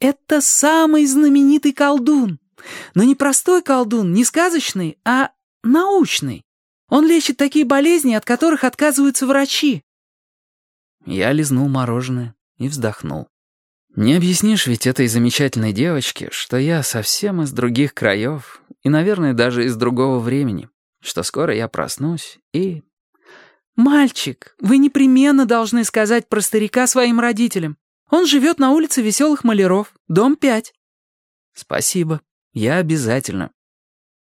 Это самый знаменитый колдун. Но не простой колдун, не сказочный, а научный. Он лечит такие болезни, от которых отказываются врачи». Я лизнул мороженое и вздохнул. Не объяснишь ведь этой замечательной девочке, что я совсем из других краев и, наверное, даже из другого времени, что скоро я проснусь и... «Мальчик, вы непременно должны сказать про старика своим родителям. Он живет на улице Веселых Маляров, дом 5». «Спасибо, я обязательно».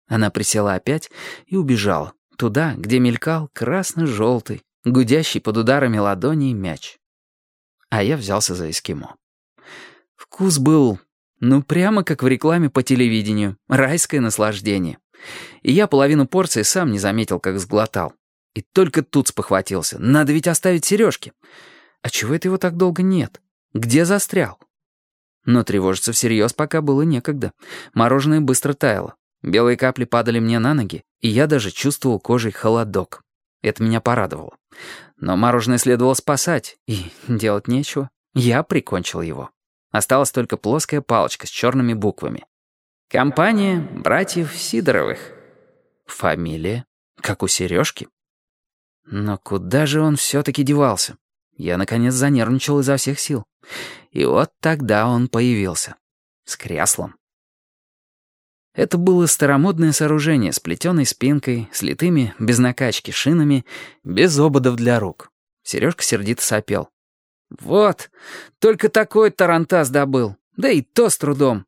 Она присела опять и убежала, туда, где мелькал красно-желтый, гудящий под ударами ладоней мяч. А я взялся за эскимо. Вкус был, ну, прямо как в рекламе по телевидению, райское наслаждение. И я половину порции сам не заметил, как сглотал. И только тут спохватился. Надо ведь оставить сережки. А чего это его так долго нет? Где застрял? Но тревожиться всерьез пока было некогда. Мороженое быстро таяло. Белые капли падали мне на ноги, и я даже чувствовал кожей холодок. Это меня порадовало. Но мороженое следовало спасать, и делать нечего. Я прикончил его. Осталась только плоская палочка с черными буквами. Компания братьев Сидоровых. Фамилия, как у Сережки. Но куда же он все-таки девался? Я, наконец, занервничал изо всех сил. И вот тогда он появился. С креслом. Это было старомодное сооружение с плетеной спинкой, с литыми, без накачки, шинами, без ободов для рук. Сережка сердито сопел. «Вот, только такой тарантас добыл, да и то с трудом».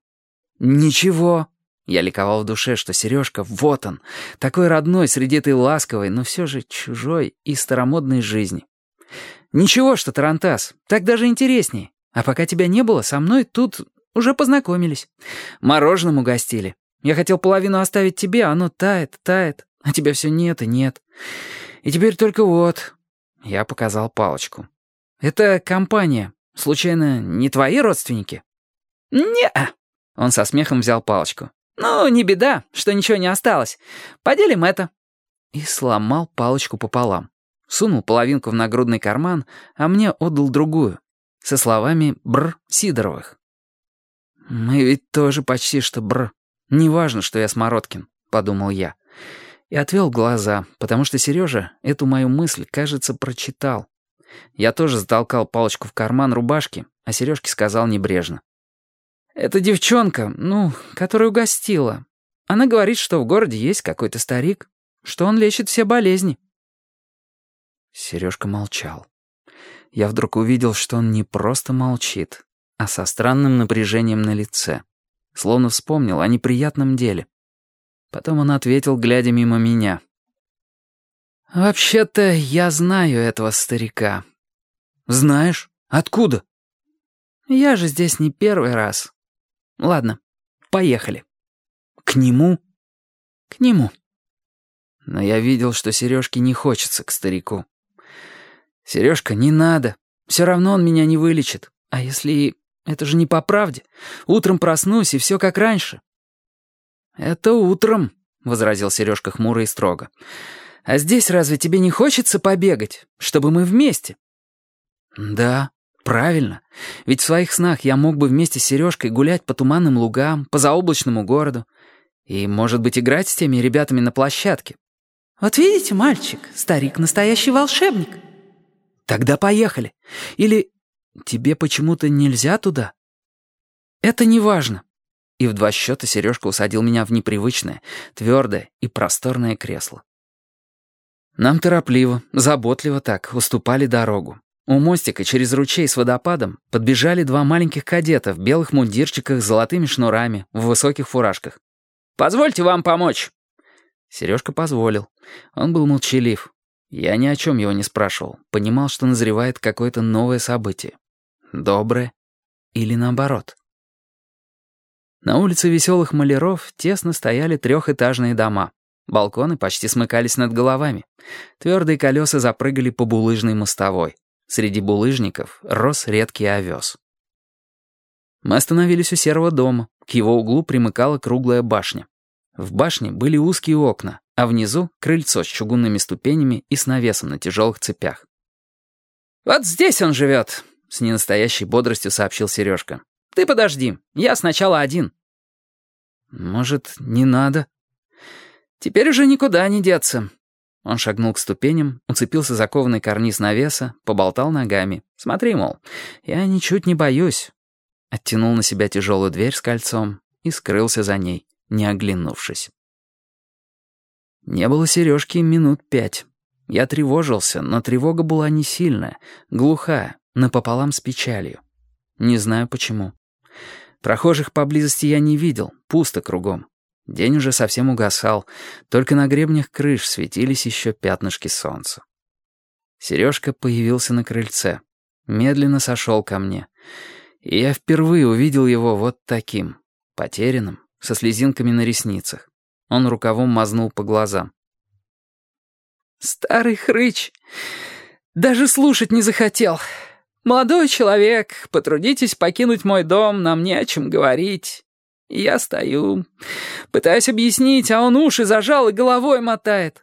«Ничего». Я ликовал в душе, что Сережка, вот он, такой родной среди этой ласковой, но все же чужой и старомодной жизни. «Ничего, что тарантас, так даже интереснее. А пока тебя не было, со мной тут уже познакомились. Мороженым угостили. Я хотел половину оставить тебе, а оно тает, тает, а тебя все нет и нет. И теперь только вот...» Я показал палочку. «Это компания. Случайно, не твои родственники?» «Не-а». Он со смехом взял палочку. «Ну, не беда, что ничего не осталось. Поделим это». И сломал палочку пополам. Сунул половинку в нагрудный карман, а мне отдал другую. Со словами «бр» Сидоровых. «Мы ведь тоже почти что бр. Неважно, что я Смородкин», — подумал я. И отвел глаза, потому что Сережа эту мою мысль, кажется, прочитал. Я тоже затолкал палочку в карман рубашки, а Сережке сказал небрежно. «Это девчонка, ну, которая угостила. Она говорит, что в городе есть какой-то старик, что он лечит все болезни». Сережка молчал. Я вдруг увидел, что он не просто молчит, а со странным напряжением на лице. Словно вспомнил о неприятном деле. Потом он ответил, глядя мимо меня. «Вообще-то я знаю этого старика». «Знаешь? Откуда?» «Я же здесь не первый раз. Ладно, поехали». «К нему?» «К нему». Но я видел, что Сережке не хочется к старику. «Сережка, не надо. Все равно он меня не вылечит. А если... Это же не по правде. Утром проснусь, и все как раньше». «Это утром», — возразил Сережка хмуро и строго. «А здесь разве тебе не хочется побегать, чтобы мы вместе?» «Да, правильно. Ведь в своих снах я мог бы вместе с Сережкой гулять по туманным лугам, по заоблачному городу и, может быть, играть с теми ребятами на площадке». «Вот видите, мальчик, старик настоящий волшебник». Тогда поехали. Или тебе почему-то нельзя туда? Это не важно. И в два счета Сережка усадил меня в непривычное, твердое и просторное кресло. Нам торопливо, заботливо так уступали дорогу. У мостика через ручей с водопадом подбежали два маленьких кадета в белых мундирчиках с золотыми шнурами, в высоких фуражках. «Позвольте вам помочь!» Сережка позволил. Он был молчалив, я ни о чем его не спрашивал, понимал, что назревает какое-то новое событие. Доброе или наоборот. На улице Веселых Маляров тесно стояли трехэтажные дома. Балконы почти смыкались над головами. Твердые колеса запрыгали по булыжной мостовой. Среди булыжников рос редкий овес. Мы остановились у серого дома. К его углу примыкала круглая башня. В башне были узкие окна, а внизу — крыльцо с чугунными ступенями и с навесом на тяжелых цепях. «Вот здесь он живет», — с ненастоящей бодростью сообщил Сережка. Ты подожди, я сначала один». «Может, не надо?» «Теперь уже никуда не деться». Он шагнул к ступеням, уцепился за кованый карниз навеса, поболтал ногами. «Смотри, мол, я ничуть не боюсь». Оттянул на себя тяжелую дверь с кольцом и скрылся за ней, не оглянувшись. Не было Сережки минут пять. Я тревожился, но тревога была не сильная, глухая, напополам с печалью. Не знаю почему. Прохожих поблизости я не видел, пусто кругом. День уже совсем угасал, только на гребнях крыш светились еще пятнышки солнца. Сережка появился на крыльце, медленно сошел ко мне. И я впервые увидел его вот таким, потерянным, со слезинками на ресницах. Он рукавом мазнул по глазам. «Старый хрыч! Даже слушать не захотел!» «Молодой человек, потрудитесь покинуть мой дом, нам не о чем говорить». я стою, пытаюсь объяснить, а он уши зажал и головой мотает.